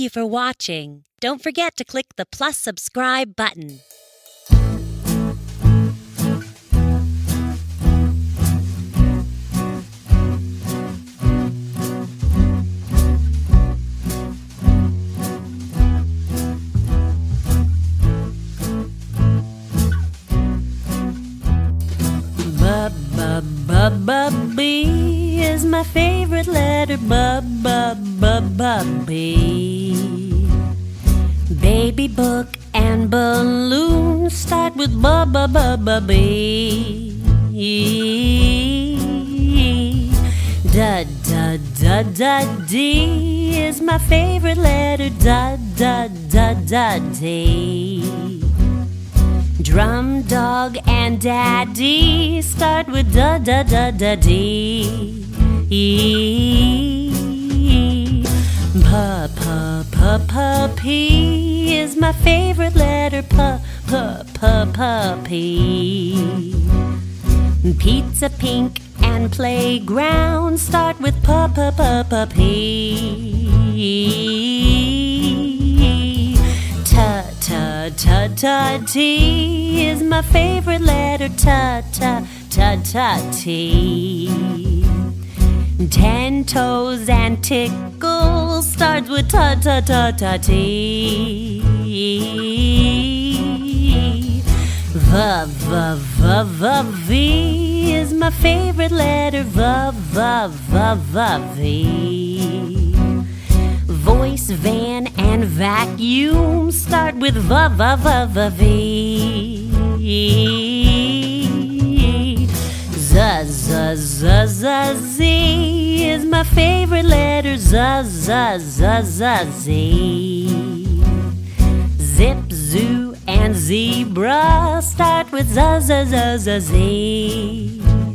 you for watching. Don't forget to click the plus subscribe button. Bub B is my favorite letter. Bub bub bub bub B. Baby book and balloon start with bub bub bub bub B. Da da da da D is my favorite letter. Da da da da D. Drum dog and daddy start with da da da da dee. Pa pa pa p is my favorite letter. Pa pa p. Pizza pink and playground start with pa pa p. Ta ta ta ta T is my favorite letter. Ta ta ta ta T. Ten toes and tickles starts with ta ta ta ta T. Va va va va V is my favorite letter. Va va va va V. Voice, van, and vacuum start with va va va va v. z z z is my favorite letter. Z z z z z. Zip, zoo, and zebra start with z z z z z.